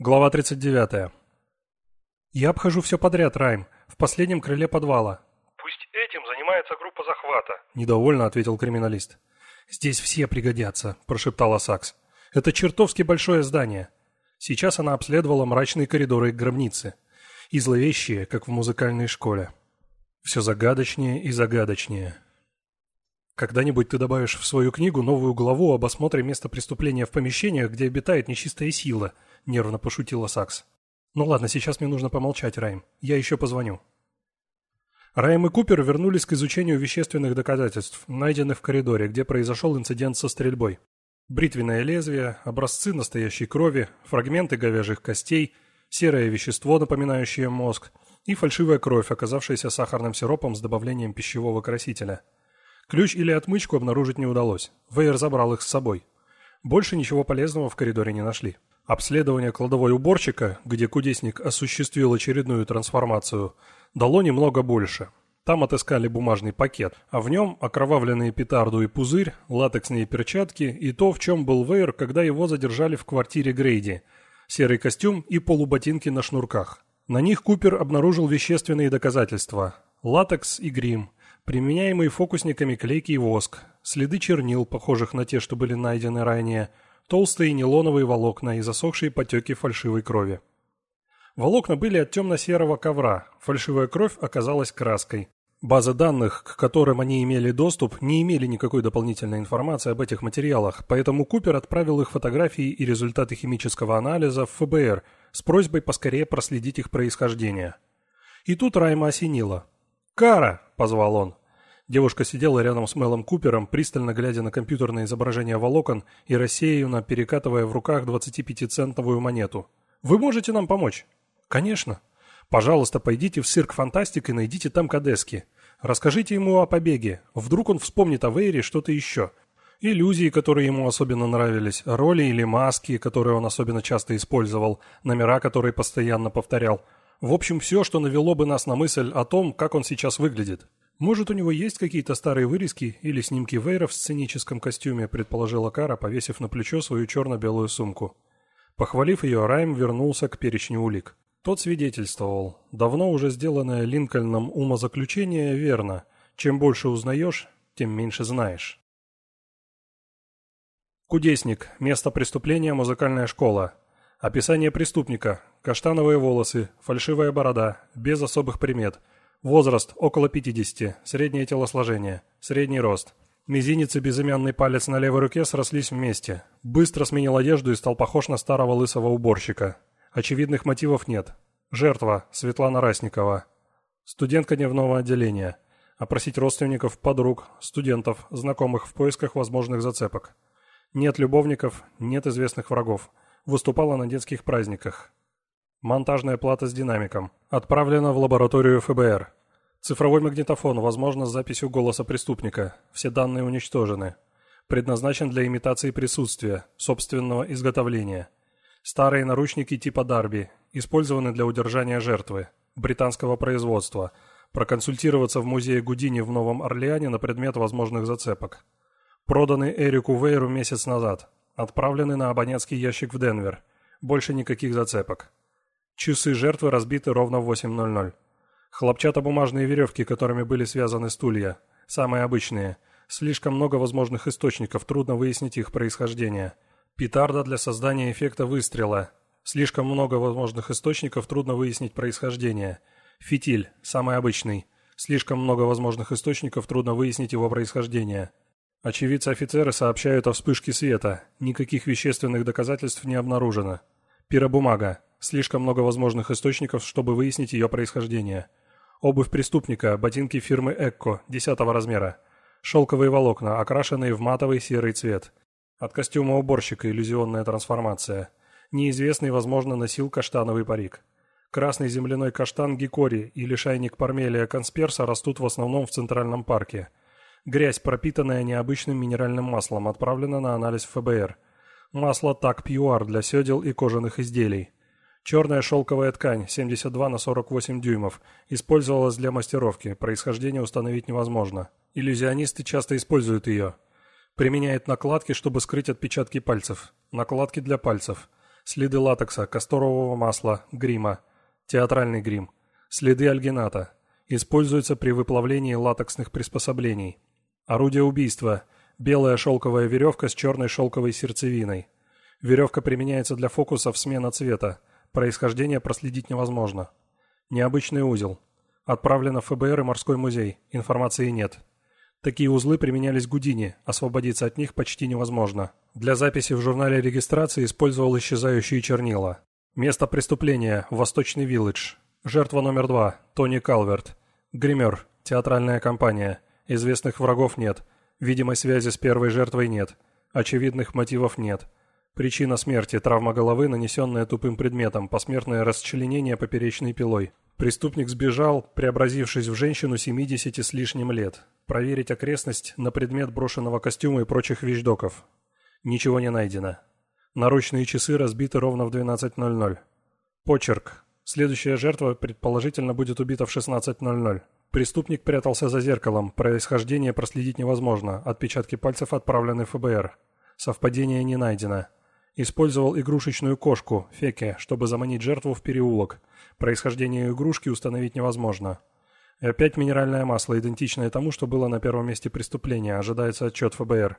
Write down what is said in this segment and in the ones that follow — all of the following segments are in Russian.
Глава 39. Я обхожу все подряд, Райм, в последнем крыле подвала. Пусть этим занимается группа захвата. Недовольно ответил криминалист. Здесь все пригодятся, прошептала Сакс. Это чертовски большое здание. Сейчас она обследовала мрачные коридоры гробницы. И зловещие, как в музыкальной школе. Все загадочнее и загадочнее. Когда-нибудь ты добавишь в свою книгу новую главу об осмотре места преступления в помещениях, где обитает нечистая сила – нервно пошутила Сакс. «Ну ладно, сейчас мне нужно помолчать, Райм. Я еще позвоню». Райм и Купер вернулись к изучению вещественных доказательств, найденных в коридоре, где произошел инцидент со стрельбой. Бритвенное лезвие, образцы настоящей крови, фрагменты говяжьих костей, серое вещество, напоминающее мозг, и фальшивая кровь, оказавшаяся сахарным сиропом с добавлением пищевого красителя. Ключ или отмычку обнаружить не удалось. Вейер забрал их с собой. Больше ничего полезного в коридоре не нашли. Обследование кладовой уборщика, где кудесник осуществил очередную трансформацию, дало немного больше. Там отыскали бумажный пакет, а в нем окровавленные петарду и пузырь, латексные перчатки и то, в чем был Вейер, когда его задержали в квартире Грейди. Серый костюм и полуботинки на шнурках. На них Купер обнаружил вещественные доказательства. Латекс и грим, применяемые фокусниками клейкий воск, следы чернил, похожих на те, что были найдены ранее – толстые нейлоновые волокна и засохшие потеки фальшивой крови. Волокна были от темно-серого ковра, фальшивая кровь оказалась краской. Базы данных, к которым они имели доступ, не имели никакой дополнительной информации об этих материалах, поэтому Купер отправил их фотографии и результаты химического анализа в ФБР с просьбой поскорее проследить их происхождение. И тут Райма осенило. «Кара!» – позвал он. Девушка сидела рядом с Мелом Купером, пристально глядя на компьютерное изображение волокон и рассеянно перекатывая в руках 25-центовую монету. «Вы можете нам помочь?» «Конечно. Пожалуйста, пойдите в цирк Фантастик и найдите там Кадески. Расскажите ему о побеге. Вдруг он вспомнит о Вейре что-то еще. Иллюзии, которые ему особенно нравились, роли или маски, которые он особенно часто использовал, номера, которые постоянно повторял. В общем, все, что навело бы нас на мысль о том, как он сейчас выглядит». «Может, у него есть какие-то старые вырезки или снимки Вейра в сценическом костюме», предположила Кара, повесив на плечо свою черно-белую сумку. Похвалив ее, Райм вернулся к перечню улик. Тот свидетельствовал. Давно уже сделанное Линкольном умозаключение верно. Чем больше узнаешь, тем меньше знаешь. Кудесник. Место преступления. Музыкальная школа. Описание преступника. Каштановые волосы. Фальшивая борода. Без особых примет. Возраст – около 50, среднее телосложение, средний рост. Мизинец и безымянный палец на левой руке срослись вместе. Быстро сменил одежду и стал похож на старого лысого уборщика. Очевидных мотивов нет. Жертва – Светлана Расникова. Студентка дневного отделения. Опросить родственников, подруг, студентов, знакомых в поисках возможных зацепок. Нет любовников, нет известных врагов. Выступала на детских праздниках. Монтажная плата с динамиком. Отправлена в лабораторию ФБР. Цифровой магнитофон, возможно, с записью голоса преступника. Все данные уничтожены. Предназначен для имитации присутствия, собственного изготовления. Старые наручники типа Дарби, использованы для удержания жертвы. Британского производства. Проконсультироваться в музее Гудини в Новом Орлеане на предмет возможных зацепок. Проданы Эрику Вейру месяц назад. Отправлены на абонентский ящик в Денвер. Больше никаких зацепок. Часы жертвы разбиты ровно в 8.00. Хлопчатобумажные веревки, которыми были связаны стулья. Самые обычные. Слишком много возможных источников, трудно выяснить их происхождение. Петарда для создания эффекта выстрела. Слишком много возможных источников, трудно выяснить происхождение. Фитиль. Самый обычный. Слишком много возможных источников, трудно выяснить его происхождение. Очевидцы-офицеры сообщают о вспышке света. Никаких вещественных доказательств не обнаружено. Пиробумага. Слишком много возможных источников, чтобы выяснить ее происхождение. Обувь преступника, ботинки фирмы «Экко» 10 размера. Шелковые волокна, окрашенные в матовый серый цвет. От костюма уборщика иллюзионная трансформация. Неизвестный, возможно, носил каштановый парик. Красный земляной каштан гикори и лишайник пармелия консперса растут в основном в Центральном парке. Грязь, пропитанная необычным минеральным маслом, отправлена на анализ в ФБР. Масло так пьюар для седел и кожаных изделий. Черная шелковая ткань, 72 на 48 дюймов, использовалась для мастеровки, происхождение установить невозможно. Иллюзионисты часто используют ее. Применяют накладки, чтобы скрыть отпечатки пальцев. Накладки для пальцев. Следы латекса, касторового масла, грима. Театральный грим. Следы альгината. Используется при выплавлении латексных приспособлений. Орудие убийства. Белая шелковая веревка с черной шелковой сердцевиной. Веревка применяется для фокусов смена цвета. Происхождение проследить невозможно. Необычный узел. Отправлено в ФБР и морской музей. Информации нет. Такие узлы применялись Гудини, освободиться от них почти невозможно. Для записи в журнале регистрации использовал исчезающие чернила. Место преступления – Восточный Виллидж. Жертва номер два – Тони Калверт. Гример, театральная компания. Известных врагов нет. Видимой связи с первой жертвой нет. Очевидных мотивов нет. Причина смерти – травма головы, нанесенная тупым предметом, посмертное расчленение поперечной пилой. Преступник сбежал, преобразившись в женщину 70 с лишним лет. Проверить окрестность на предмет брошенного костюма и прочих вещдоков. Ничего не найдено. Наручные часы разбиты ровно в 12.00. Почерк. Следующая жертва, предположительно, будет убита в 16.00. Преступник прятался за зеркалом, происхождение проследить невозможно, отпечатки пальцев отправлены в ФБР. Совпадение не найдено. Использовал игрушечную кошку, Феке, чтобы заманить жертву в переулок. Происхождение игрушки установить невозможно. И опять минеральное масло, идентичное тому, что было на первом месте преступления, ожидается отчет ФБР.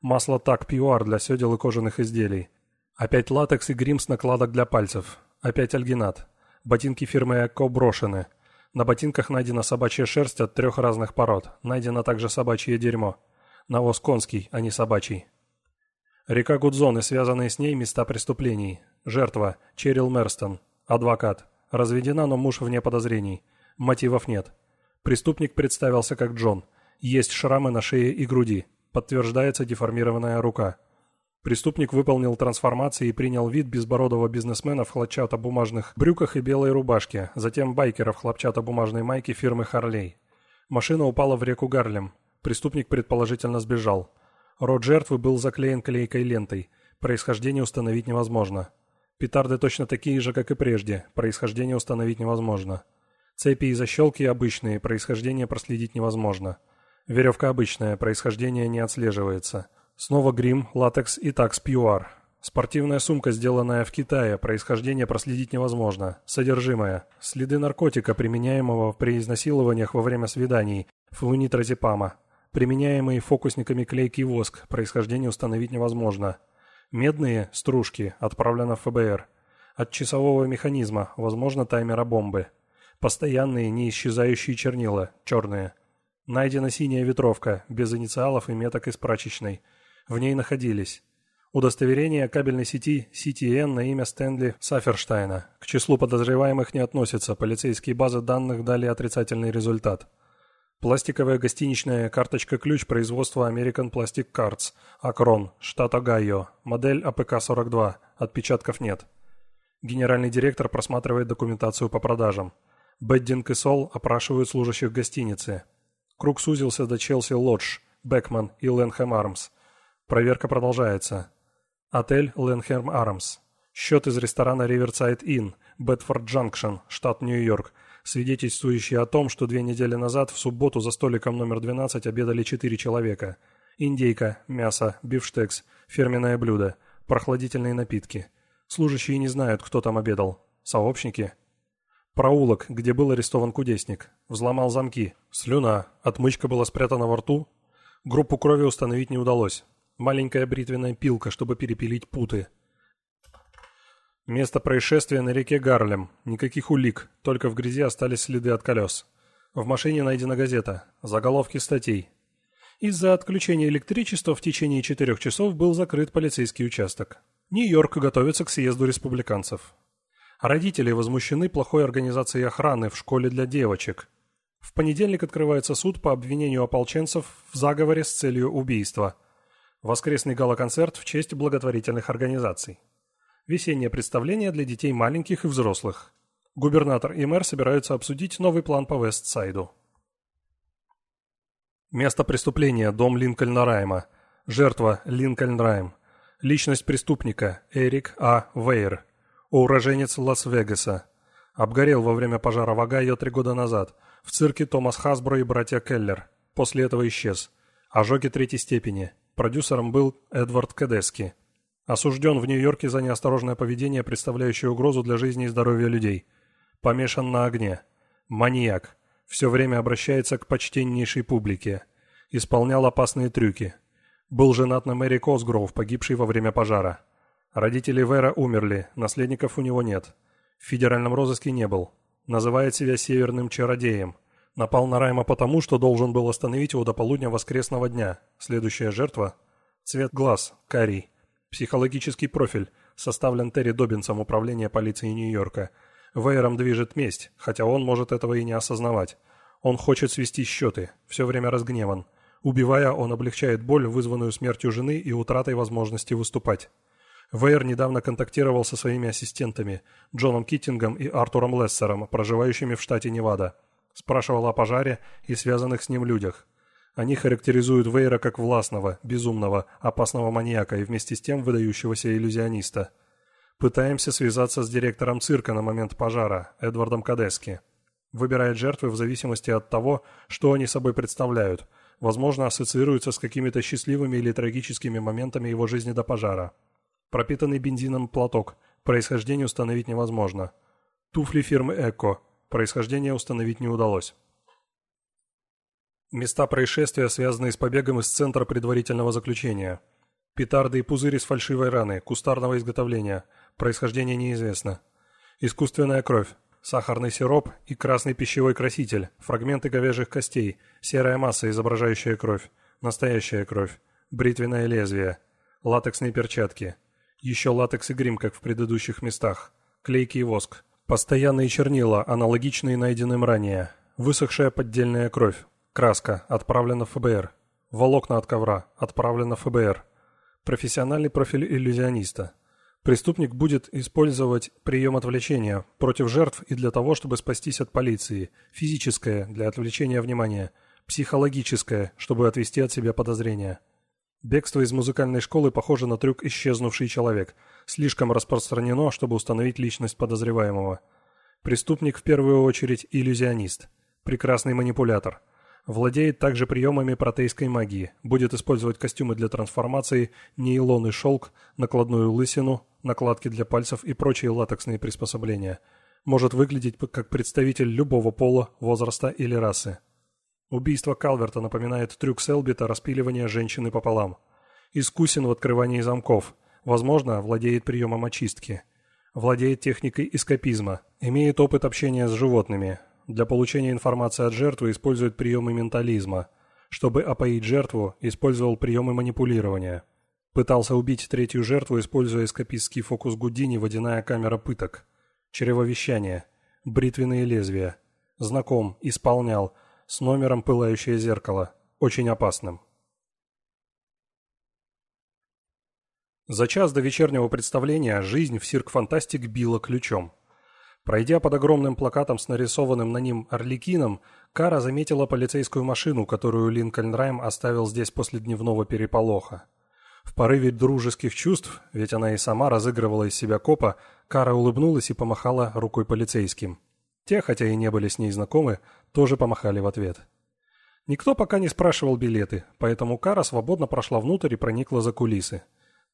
Масло так пьюар для седел и кожаных изделий. Опять латекс и грим с накладок для пальцев. Опять альгинат. Ботинки фирмы Эко брошены. На ботинках найдена собачья шерсть от трех разных пород. Найдено также собачье дерьмо. Навоз конский, а не собачий. Река Гудзон и связанные с ней места преступлений. Жертва – Черил Мерстон. Адвокат. Разведена, но муж вне подозрений. Мотивов нет. Преступник представился как Джон. Есть шрамы на шее и груди. Подтверждается деформированная рука. Преступник выполнил трансформации и принял вид безбородого бизнесмена в хлопчатобумажных брюках и белой рубашке, затем байкера в хлопчатобумажной майке фирмы «Харлей». Машина упала в реку Гарлем. Преступник предположительно сбежал. Рот жертвы был заклеен клейкой лентой. Происхождение установить невозможно. Петарды точно такие же, как и прежде. Происхождение установить невозможно. Цепи и защелки обычные, происхождение проследить невозможно. Веревка обычная, происхождение не отслеживается. Снова грим, латекс и такс пьюар. Спортивная сумка, сделанная в Китае, происхождение проследить невозможно. Содержимое. Следы наркотика, применяемого при изнасилованиях во время свиданий, флунитразепама. Применяемый фокусниками клейкий воск, происхождение установить невозможно. Медные стружки, отправлено в ФБР. От часового механизма, возможно, таймера бомбы. Постоянные, не исчезающие чернила, черные. Найдена синяя ветровка, без инициалов и меток из прачечной. В ней находились Удостоверение кабельной сети CTN на имя Стэнли Саферштайна. К числу подозреваемых не относится, полицейские базы данных дали отрицательный результат. Пластиковая гостиничная карточка-ключ производства American Plastic Cards, Акрон, штат Огайо, модель APC-42, отпечатков нет. Генеральный директор просматривает документацию по продажам. Беддинг и Сол опрашивают служащих гостиницы. Круг сузился до Челси Лодж, Бекман и Ленхэм Армс. Проверка продолжается. Отель Ленхэм Армс. Счет из ресторана Riverside Inn, Бедфорд Джанкшн, штат Нью-Йорк – свидетельствующие о том, что две недели назад в субботу за столиком номер 12 обедали четыре человека. Индейка, мясо, бифштекс, фирменное блюдо, прохладительные напитки. Служащие не знают, кто там обедал. Сообщники? Проулок, где был арестован кудесник. Взломал замки. Слюна. Отмычка была спрятана во рту. Группу крови установить не удалось. Маленькая бритвенная пилка, чтобы перепилить путы. Место происшествия на реке Гарлем. Никаких улик, только в грязи остались следы от колес. В машине найдена газета. Заголовки статей. Из-за отключения электричества в течение четырех часов был закрыт полицейский участок. Нью-Йорк готовится к съезду республиканцев. Родители возмущены плохой организацией охраны в школе для девочек. В понедельник открывается суд по обвинению ополченцев в заговоре с целью убийства. Воскресный гала-концерт в честь благотворительных организаций. Весеннее представление для детей маленьких и взрослых. Губернатор и мэр собираются обсудить новый план по Вестсайду. Место преступления – дом Линкольна Райма. Жертва – Линкольн Райм. Личность преступника – Эрик А. Вейер. Уроженец Лас-Вегаса. Обгорел во время пожара в Огайо три года назад. В цирке Томас Хасбро и братья Келлер. После этого исчез. Ожоги третьей степени. Продюсером был Эдвард Кадески. Осужден в Нью-Йорке за неосторожное поведение, представляющее угрозу для жизни и здоровья людей. Помешан на огне. Маньяк. Все время обращается к почтеннейшей публике. Исполнял опасные трюки. Был женат на Мэри Косгроув, погибшей во время пожара. Родители Вера умерли, наследников у него нет. В федеральном розыске не был. Называет себя северным чародеем. Напал на Райма потому, что должен был остановить его до полудня воскресного дня. Следующая жертва – цвет глаз, карий. Психологический профиль составлен Терри Добинсом Управления полиции Нью-Йорка. Вейером движет месть, хотя он может этого и не осознавать. Он хочет свести счеты, все время разгневан. Убивая, он облегчает боль, вызванную смертью жены и утратой возможности выступать. Вейер недавно контактировал со своими ассистентами, Джоном Киттингом и Артуром Лессером, проживающими в штате Невада. Спрашивал о пожаре и связанных с ним людях. Они характеризуют Вейра как властного, безумного, опасного маньяка и вместе с тем выдающегося иллюзиониста. Пытаемся связаться с директором цирка на момент пожара, Эдвардом Кадески. Выбирает жертвы в зависимости от того, что они собой представляют. Возможно, ассоциируются с какими-то счастливыми или трагическими моментами его жизни до пожара. Пропитанный бензином платок. Происхождение установить невозможно. Туфли фирмы «Эко». Происхождение установить не удалось. Места происшествия, связанные с побегом из центра предварительного заключения. Петарды и пузыри с фальшивой раны, кустарного изготовления. Происхождение неизвестно. Искусственная кровь. Сахарный сироп и красный пищевой краситель. Фрагменты говяжьих костей. Серая масса, изображающая кровь. Настоящая кровь. Бритвенное лезвие. Латексные перчатки. Еще латекс и грим, как в предыдущих местах. Клейкий воск. Постоянные чернила, аналогичные найденным ранее. Высохшая поддельная кровь. Краска. Отправлена в ФБР. Волокна от ковра. Отправлено в ФБР. Профессиональный профиль иллюзиониста. Преступник будет использовать прием отвлечения против жертв и для того, чтобы спастись от полиции. Физическое – для отвлечения внимания. Психологическое – чтобы отвести от себя подозрения. Бегство из музыкальной школы похоже на трюк «исчезнувший человек». Слишком распространено, чтобы установить личность подозреваемого. Преступник в первую очередь иллюзионист. Прекрасный манипулятор – Владеет также приемами протейской магии. Будет использовать костюмы для трансформации, нейлон и шелк, накладную лысину, накладки для пальцев и прочие латексные приспособления. Может выглядеть как представитель любого пола, возраста или расы. Убийство Калверта напоминает трюк Селбита распиливания женщины пополам. Искусен в открывании замков. Возможно, владеет приемом очистки. Владеет техникой эскапизма. Имеет опыт общения с животными для получения информации от жертвы использует приемы ментализма. Чтобы опоить жертву, использовал приемы манипулирования. Пытался убить третью жертву, используя эскапистский фокус Гудини «Водяная камера пыток». Чревовещание. Бритвенные лезвия. Знаком, исполнял. С номером «Пылающее зеркало». Очень опасным. За час до вечернего представления жизнь в Сирк Фантастик била ключом. Пройдя под огромным плакатом с нарисованным на ним орликином, Кара заметила полицейскую машину, которую Линкольн Райм оставил здесь после дневного переполоха. В порыве дружеских чувств, ведь она и сама разыгрывала из себя копа, Кара улыбнулась и помахала рукой полицейским. Те, хотя и не были с ней знакомы, тоже помахали в ответ. Никто пока не спрашивал билеты, поэтому Кара свободно прошла внутрь и проникла за кулисы.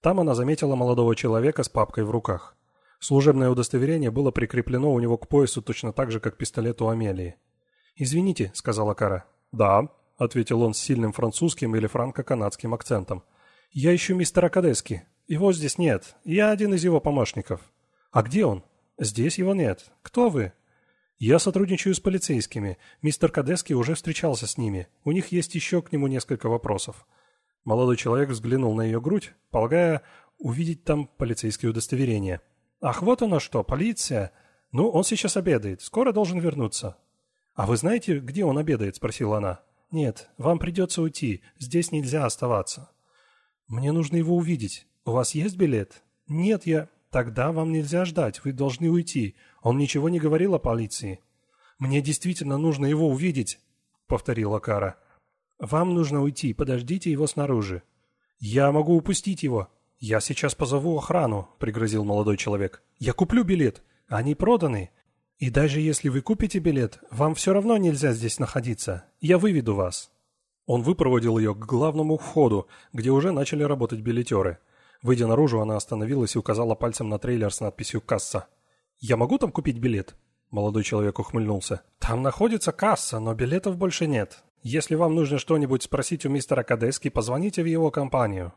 Там она заметила молодого человека с папкой в руках. Служебное удостоверение было прикреплено у него к поясу точно так же, как пистолет у Амелии. «Извините», — сказала Кара. «Да», — ответил он с сильным французским или франко-канадским акцентом. «Я ищу мистера Кадески. Его здесь нет. Я один из его помощников». «А где он?» «Здесь его нет. Кто вы?» «Я сотрудничаю с полицейскими. Мистер Кадески уже встречался с ними. У них есть еще к нему несколько вопросов». Молодой человек взглянул на ее грудь, полагая увидеть там полицейские удостоверения. «Ах, вот оно что, полиция! Ну, он сейчас обедает, скоро должен вернуться». «А вы знаете, где он обедает?» – спросила она. «Нет, вам придется уйти, здесь нельзя оставаться». «Мне нужно его увидеть. У вас есть билет?» «Нет, я...» «Тогда вам нельзя ждать, вы должны уйти. Он ничего не говорил о полиции». «Мне действительно нужно его увидеть», — повторила Кара. «Вам нужно уйти, подождите его снаружи». «Я могу упустить его», «Я сейчас позову охрану», — пригрозил молодой человек. «Я куплю билет. Они проданы. И даже если вы купите билет, вам все равно нельзя здесь находиться. Я выведу вас». Он выпроводил ее к главному входу, где уже начали работать билетеры. Выйдя наружу, она остановилась и указала пальцем на трейлер с надписью «Касса». «Я могу там купить билет?» Молодой человек ухмыльнулся. «Там находится касса, но билетов больше нет. Если вам нужно что-нибудь спросить у мистера Кадески, позвоните в его компанию».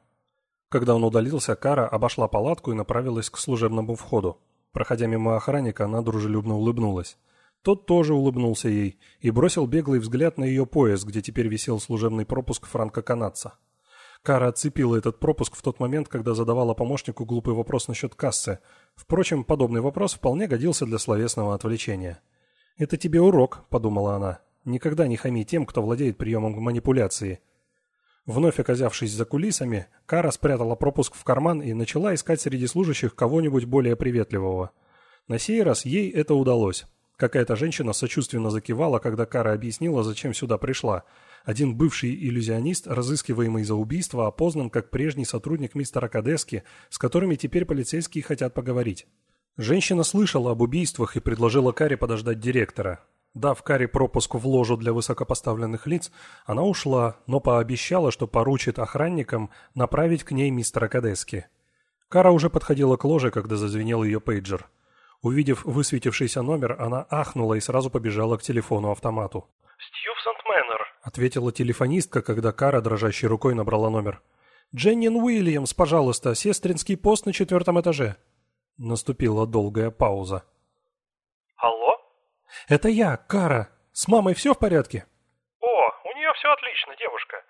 Когда он удалился, Кара обошла палатку и направилась к служебному входу. Проходя мимо охранника, она дружелюбно улыбнулась. Тот тоже улыбнулся ей и бросил беглый взгляд на ее пояс, где теперь висел служебный пропуск франко-канадца. Кара отцепила этот пропуск в тот момент, когда задавала помощнику глупый вопрос насчет кассы. Впрочем, подобный вопрос вполне годился для словесного отвлечения. «Это тебе урок», — подумала она. «Никогда не хами тем, кто владеет приемом манипуляции». Вновь оказавшись за кулисами, Кара спрятала пропуск в карман и начала искать среди служащих кого-нибудь более приветливого. На сей раз ей это удалось. Какая-то женщина сочувственно закивала, когда Кара объяснила, зачем сюда пришла — один бывший иллюзионист, разыскиваемый за убийство, опознан как прежний сотрудник мистера Кадески, с которыми теперь полицейские хотят поговорить. Женщина слышала об убийствах и предложила Каре подождать директора. Дав Каре пропуск в ложу для высокопоставленных лиц, она ушла, но пообещала, что поручит охранникам направить к ней мистера Кадески. Кара уже подходила к ложе, когда зазвенел ее пейджер. Увидев высветившийся номер, она ахнула и сразу побежала к телефону-автомату. «Стьювсонт Мэннер», — ответила телефонистка, когда Кара дрожащей рукой набрала номер. «Дженнин Уильямс, пожалуйста, сестринский пост на четвертом этаже». Наступила долгая пауза. «Это я, Кара. С мамой все в порядке?» «О, у нее все отлично, девушка.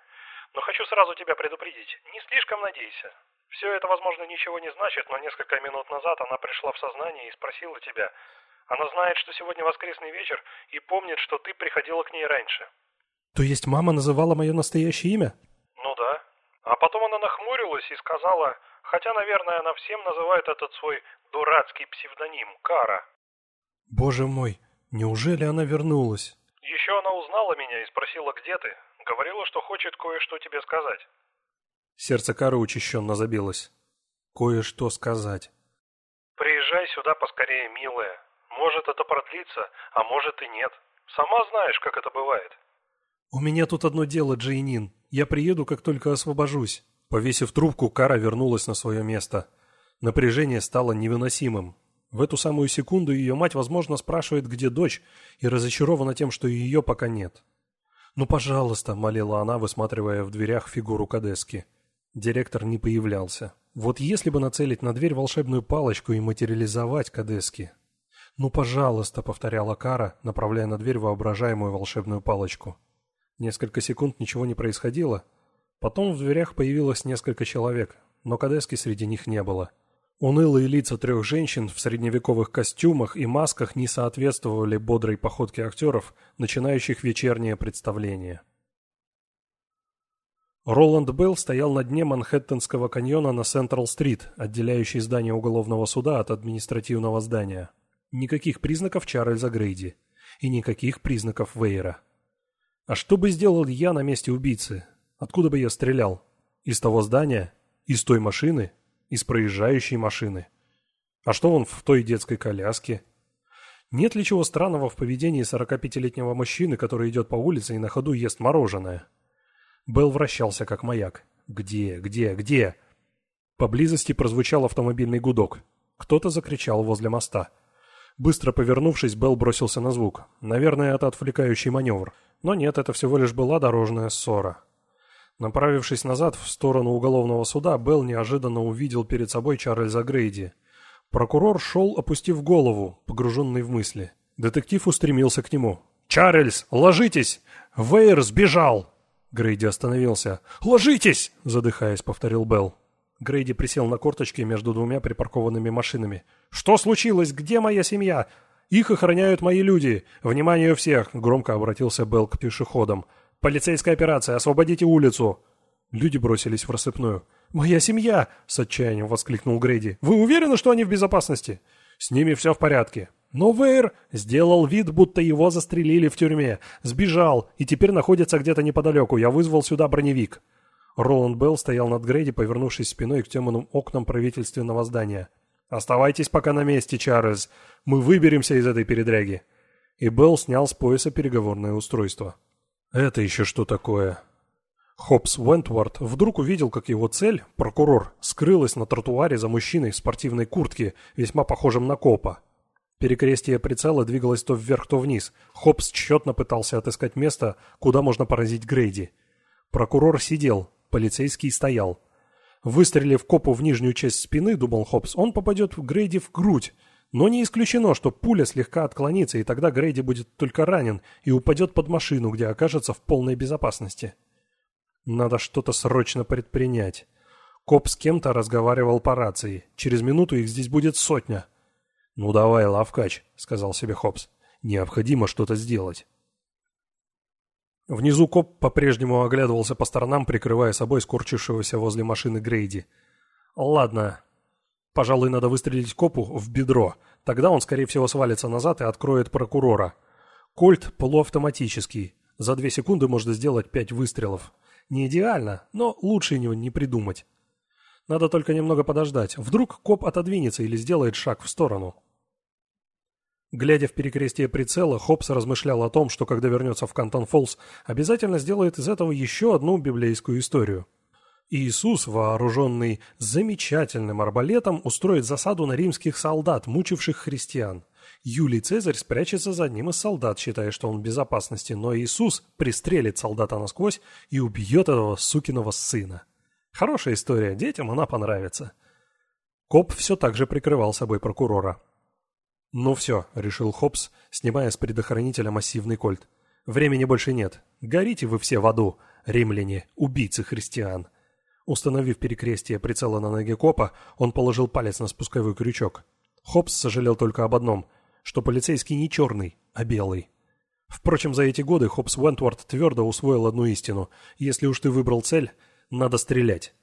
Но хочу сразу тебя предупредить, не слишком надейся. Все это, возможно, ничего не значит, но несколько минут назад она пришла в сознание и спросила тебя. Она знает, что сегодня воскресный вечер и помнит, что ты приходила к ней раньше. То есть мама называла мое настоящее имя? Ну да. А потом она нахмурилась и сказала, хотя, наверное, она всем называет этот свой дурацкий псевдоним Кара. Боже мой, неужели она вернулась? Еще она узнала меня и спросила, где ты. Говорила, что хочет кое-что тебе сказать. Сердце Кары учащенно забилось. Кое-что сказать. Приезжай сюда поскорее, милая. Может, это продлится, а может и нет. Сама знаешь, как это бывает. «У меня тут одно дело, Джейнин. Я приеду, как только освобожусь». Повесив трубку, Кара вернулась на свое место. Напряжение стало невыносимым. В эту самую секунду ее мать, возможно, спрашивает, где дочь, и разочарована тем, что ее пока нет. «Ну, пожалуйста», — молила она, высматривая в дверях фигуру Кадески. Директор не появлялся. Вот если бы нацелить на дверь волшебную палочку и материализовать Кадески. «Ну, пожалуйста», — повторяла Кара, направляя на дверь воображаемую волшебную палочку. Несколько секунд ничего не происходило. Потом в дверях появилось несколько человек, но Кадески среди них не было. Унылые лица трех женщин в средневековых костюмах и масках не соответствовали бодрой походке актеров, начинающих вечернее представление. Роланд Белл стоял на дне Манхэттенского каньона на Централ-стрит, отделяющий здание уголовного суда от административного здания. Никаких признаков Чарльза Грейди. И никаких признаков Вейера. А что бы сделал я на месте убийцы? Откуда бы я стрелял? Из того здания? Из той машины? Из проезжающей машины? А что он в той детской коляске? Нет ли чего странного в поведении 45-летнего мужчины, который идет по улице и на ходу ест мороженое? Белл вращался как маяк. Где, где, где? Поблизости прозвучал автомобильный гудок. Кто-то закричал возле моста. Быстро повернувшись, Белл бросился на звук. Наверное, это отвлекающий маневр. Но нет, это всего лишь была дорожная ссора. Направившись назад в сторону уголовного суда, Белл неожиданно увидел перед собой Чарльза Грейди. Прокурор шел, опустив голову, погруженный в мысли. Детектив устремился к нему. «Чарльз, ложитесь! Вейер сбежал!» Грейди остановился. «Ложитесь!» – задыхаясь, повторил Белл. Грейди присел на корточки между двумя припаркованными машинами. «Что случилось? Где моя семья? Их охраняют мои люди. Внимание всех!» — громко обратился Белл к пешеходам. «Полицейская операция! Освободите улицу!» Люди бросились в рассыпную. «Моя семья!» — с отчаянием воскликнул Грейди. «Вы уверены, что они в безопасности?» «С ними все в порядке». Но Вейр сделал вид, будто его застрелили в тюрьме. Сбежал и теперь находится где-то неподалеку. Я вызвал сюда броневик. Роланд Белл стоял над Грейди, повернувшись спиной к темным окнам правительственного здания. «Оставайтесь пока на месте, Чарльз. Мы выберемся из этой передряги». И Белл снял с пояса переговорное устройство. «Это еще что такое?» Хопс Уэнтворд вдруг увидел, как его цель, прокурор, скрылась на тротуаре за мужчиной в спортивной куртке, весьма похожим на копа. Перекрестие прицела двигалось то вверх, то вниз. Хопс тщетно пытался отыскать место, куда можно поразить Грейди. Прокурор сидел, полицейский стоял. Выстрелив копу в нижнюю часть спины, думал Хопс, он попадет в Грейди в грудь. Но не исключено, что пуля слегка отклонится, и тогда Грейди будет только ранен и упадет под машину, где окажется в полной безопасности. Надо что-то срочно предпринять. Коп с кем-то разговаривал по рации. Через минуту их здесь будет сотня. «Ну давай, лавкач», — сказал себе Хопс. «Необходимо что-то сделать». Внизу коп по-прежнему оглядывался по сторонам, прикрывая собой скорчившегося возле машины Грейди. «Ладно. Пожалуй, надо выстрелить копу в бедро. Тогда он, скорее всего, свалится назад и откроет прокурора. Кольт полуавтоматический. За две секунды можно сделать пять выстрелов. Не идеально, но лучше него не придумать. Надо только немного подождать. Вдруг коп отодвинется или сделает шаг в сторону. Глядя в перекрестие прицела, Хопс размышлял о том, что когда вернется в Кантон-Фоллс, обязательно сделает из этого еще одну библейскую историю. Иисус, вооруженный замечательным арбалетом, устроит засаду на римских солдат, мучивших христиан. Юлий Цезарь спрячется за одним из солдат, считая, что он в безопасности, но Иисус пристрелит солдата насквозь и убьет этого сукиного сына. Хорошая история, детям она понравится. Коп все так же прикрывал собой прокурора. «Ну все», — решил Хопс, снимая с предохранителя массивный кольт. «Времени больше нет. Горите вы все в аду, римляне, убийцы христиан». Установив перекрестие прицела на ноге копа, он положил палец на спусковой крючок. Хопс сожалел только об одном — что полицейский не черный, а белый. Впрочем, за эти годы Хопс Уэнтворд твердо усвоил одну истину. Если уж ты выбрал цель, надо стрелять.